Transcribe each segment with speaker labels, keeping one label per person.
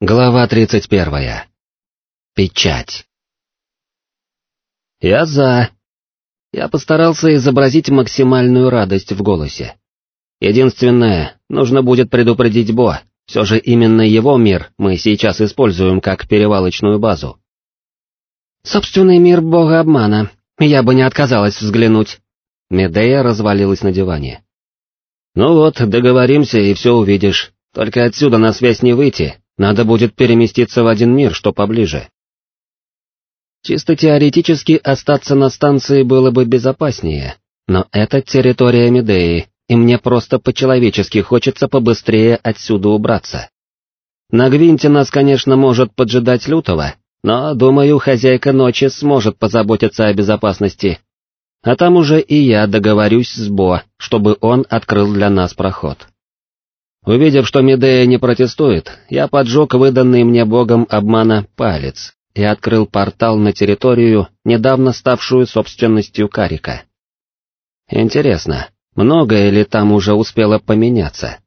Speaker 1: Глава 31. Печать. Я за. Я постарался изобразить максимальную радость в голосе. Единственное, нужно будет предупредить Бо, все же именно его мир мы сейчас используем как перевалочную базу.
Speaker 2: Собственный мир бога обмана, я бы не отказалась взглянуть. Медея развалилась на диване.
Speaker 1: Ну вот, договоримся и все увидишь, только отсюда на связь не выйти, надо будет переместиться в один мир, что поближе. Чисто теоретически остаться на станции было бы безопаснее, но это территория Медеи, и мне просто по-человечески хочется побыстрее отсюда убраться. На Гвинте нас, конечно, может поджидать Лютого, но, думаю, хозяйка ночи сможет позаботиться о безопасности. А там уже и я договорюсь с Бо, чтобы он открыл для нас проход. Увидев, что Медея не протестует, я поджег выданный мне богом обмана палец и открыл портал на территорию, недавно ставшую собственностью Карика. Интересно, многое ли там уже успело поменяться?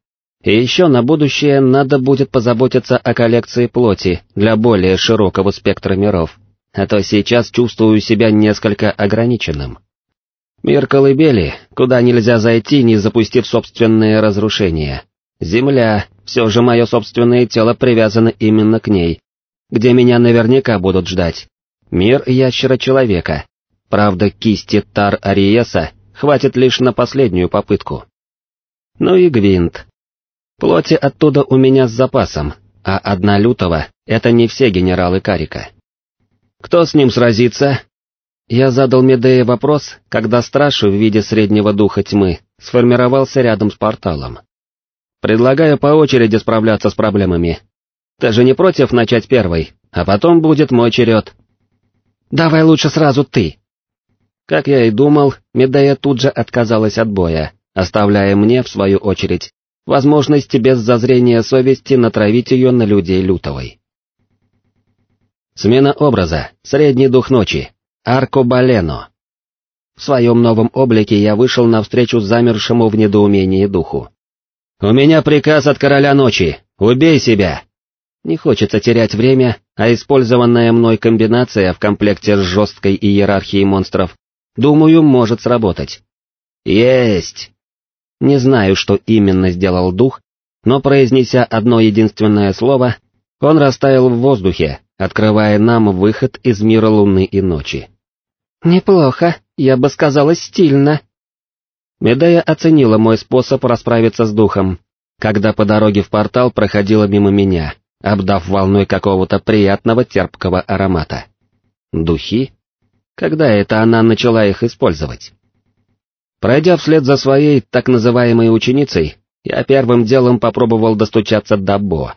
Speaker 1: И еще на будущее надо будет позаботиться о коллекции плоти для более широкого спектра миров, а то сейчас чувствую себя несколько ограниченным. Мир колыбели, куда нельзя зайти, не запустив собственные разрушения, Земля, все же мое собственное тело привязано именно к ней, где меня наверняка будут ждать. Мир ящера-человека. Правда, кисти Тар-Ариеса хватит лишь на последнюю попытку. Ну и Гвинт. Плоти оттуда у меня с запасом, а одна лютого — это не все генералы Карика. Кто с ним сразится? Я задал Медее вопрос, когда страж в виде среднего духа тьмы сформировался рядом с порталом. Предлагаю по очереди справляться с проблемами. Ты же не против начать первой, а потом будет мой черед.
Speaker 2: Давай лучше сразу ты.
Speaker 1: Как я и думал, Медея тут же отказалась от боя, оставляя мне, в свою очередь, возможность без зазрения совести натравить ее на людей Лютовой. Смена образа, средний дух ночи, Арко Балено. В своем новом облике я вышел навстречу замершему в недоумении духу. «У меня приказ от короля ночи! Убей себя!» Не хочется терять время, а использованная мной комбинация в комплекте с жесткой иерархией монстров, думаю, может сработать. «Есть!» Не знаю, что именно сделал дух, но произнеся одно единственное слово, он растаял в воздухе, открывая нам выход из мира луны и ночи.
Speaker 2: «Неплохо, я бы сказала стильно»,
Speaker 1: Медея оценила мой способ расправиться с духом, когда по дороге в портал проходила мимо меня, обдав волной какого-то приятного терпкого аромата. Духи? Когда это она начала их использовать? Пройдя вслед за своей так называемой ученицей, я первым делом попробовал достучаться до Бо.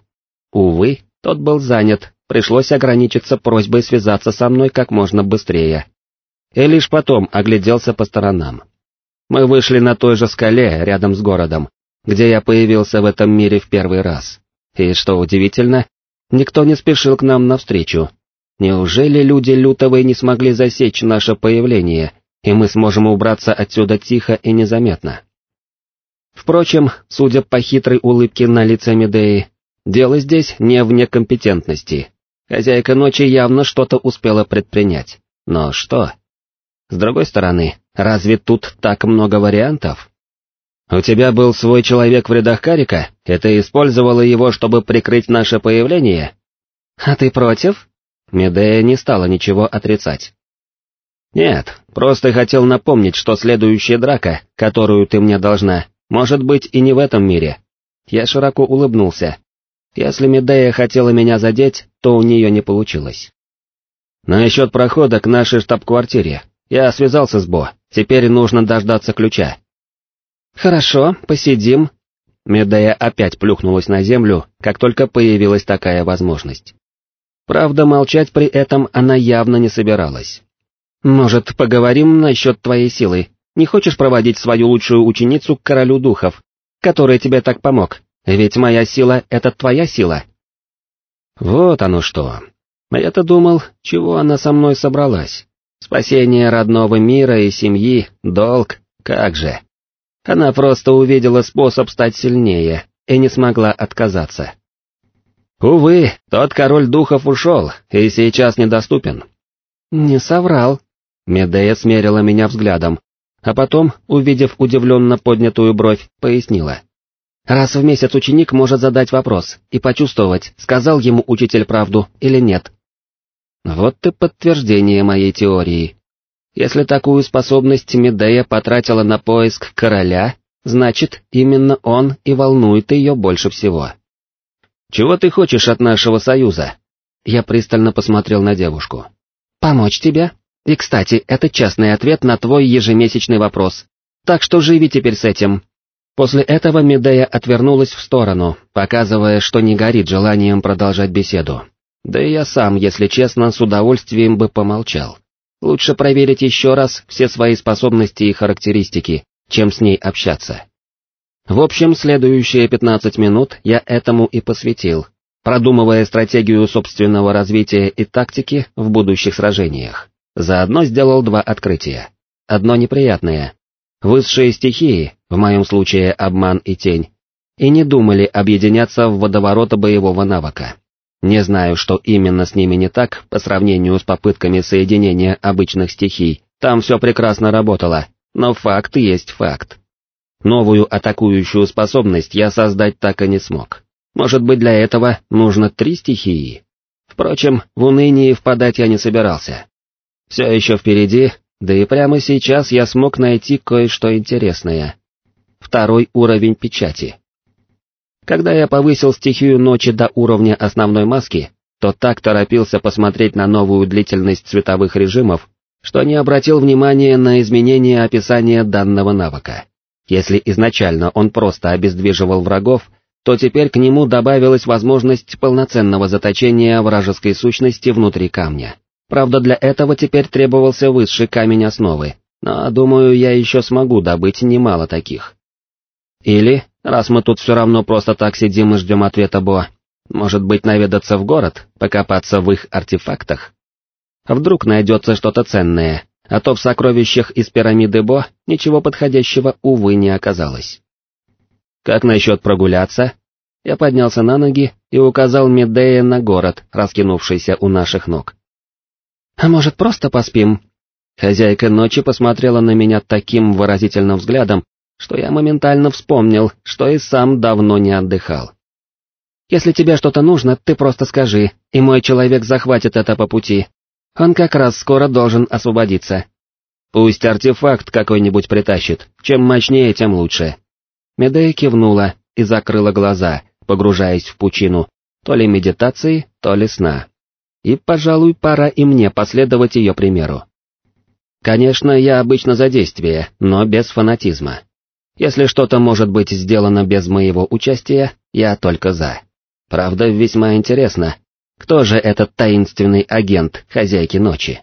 Speaker 1: Увы, тот был занят, пришлось ограничиться просьбой связаться со мной как можно быстрее. И лишь потом огляделся по сторонам. Мы вышли на той же скале рядом с городом, где я появился в этом мире в первый раз. И что удивительно, никто не спешил к нам навстречу. Неужели люди Лютовой не смогли засечь наше появление, и мы сможем убраться отсюда тихо и незаметно? Впрочем, судя по хитрой улыбке на лице Медеи, дело здесь не в некомпетентности. Хозяйка ночи явно что-то успела предпринять. Но что? С другой стороны, разве тут так много вариантов? У тебя был свой человек в рядах Карика, и ты использовала его, чтобы прикрыть наше появление?
Speaker 2: А ты против?
Speaker 1: Медея не стала ничего отрицать. Нет, просто хотел напомнить, что следующая драка, которую ты мне должна, может быть и не в этом мире. Я широко улыбнулся. Если Медея хотела меня задеть, то у нее не получилось. Насчет прохода к нашей штаб-квартире, я связался с Бо, теперь нужно дождаться ключа.
Speaker 2: Хорошо, посидим.
Speaker 1: Медея опять плюхнулась на землю, как только появилась такая возможность. Правда, молчать при этом она явно не собиралась.
Speaker 2: «Может, поговорим насчет твоей силы? Не хочешь проводить свою лучшую ученицу к королю духов, который тебе так помог? Ведь моя сила — это твоя сила».
Speaker 1: Вот оно что. Я-то думал, чего она со мной собралась. Спасение родного мира и семьи, долг, как же. Она просто увидела способ стать сильнее и не смогла отказаться. Увы, тот король духов ушел и сейчас недоступен.
Speaker 2: Не соврал.
Speaker 1: Медея смерила меня взглядом, а потом, увидев удивленно поднятую бровь, пояснила.
Speaker 2: Раз в месяц ученик может задать вопрос и почувствовать, сказал ему учитель правду или нет.
Speaker 1: Вот и подтверждение моей теории. Если такую способность Медея потратила на поиск короля, значит, именно он и волнует ее больше всего. «Чего ты хочешь от нашего союза?» Я пристально посмотрел на девушку.
Speaker 2: «Помочь тебе. И, кстати, это частный ответ на твой ежемесячный вопрос. Так что живи теперь с этим». После этого Медея отвернулась в сторону, показывая, что не горит желанием продолжать беседу. Да и я сам, если честно, с удовольствием бы помолчал. Лучше проверить еще раз все свои способности и характеристики, чем с ней общаться. В общем, следующие 15 минут я этому и посвятил, продумывая стратегию собственного развития и тактики в будущих сражениях. Заодно сделал два открытия. Одно неприятное. Высшие стихии, в моем случае обман и тень, и не думали объединяться в водоворот боевого навыка. Не знаю, что именно с ними не так по сравнению с попытками соединения обычных стихий, там все прекрасно работало, но факт есть факт. Новую атакующую способность я создать так и не смог. Может быть для этого нужно три стихии? Впрочем, в унынии впадать я не собирался. Все еще впереди, да и прямо сейчас я смог найти кое-что интересное. Второй уровень печати. Когда я повысил стихию ночи до уровня основной маски, то так торопился посмотреть на новую длительность цветовых режимов, что не обратил внимания на изменение описания данного навыка. Если изначально он просто обездвиживал врагов, то теперь к нему добавилась возможность полноценного заточения вражеской сущности внутри камня. Правда, для этого теперь требовался высший камень основы, но, думаю, я еще смогу добыть немало таких. Или, раз мы тут все равно просто так сидим и ждем ответа Бо, может быть наведаться в город, покопаться в их артефактах? Вдруг найдется что-то ценное, а то в сокровищах из пирамиды Бо ничего подходящего, увы, не оказалось. Как насчет прогуляться? Я поднялся на ноги и указал Медея на город, раскинувшийся у наших ног. «А может, просто поспим?»
Speaker 1: Хозяйка ночи посмотрела на меня таким выразительным взглядом, что я моментально вспомнил, что и сам давно не отдыхал.
Speaker 2: «Если тебе что-то нужно, ты просто скажи, и мой человек захватит это по пути. Он как раз скоро должен освободиться».
Speaker 1: «Пусть артефакт какой-нибудь притащит, чем мощнее, тем лучше».
Speaker 2: Медея кивнула и закрыла глаза, погружаясь в пучину, то ли медитации, то ли сна. И, пожалуй, пора и мне последовать ее примеру. Конечно, я обычно за действие, но без фанатизма. Если что-то может быть сделано без моего участия, я только за. Правда, весьма интересно, кто же этот таинственный агент хозяйки ночи?